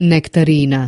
Nektarina.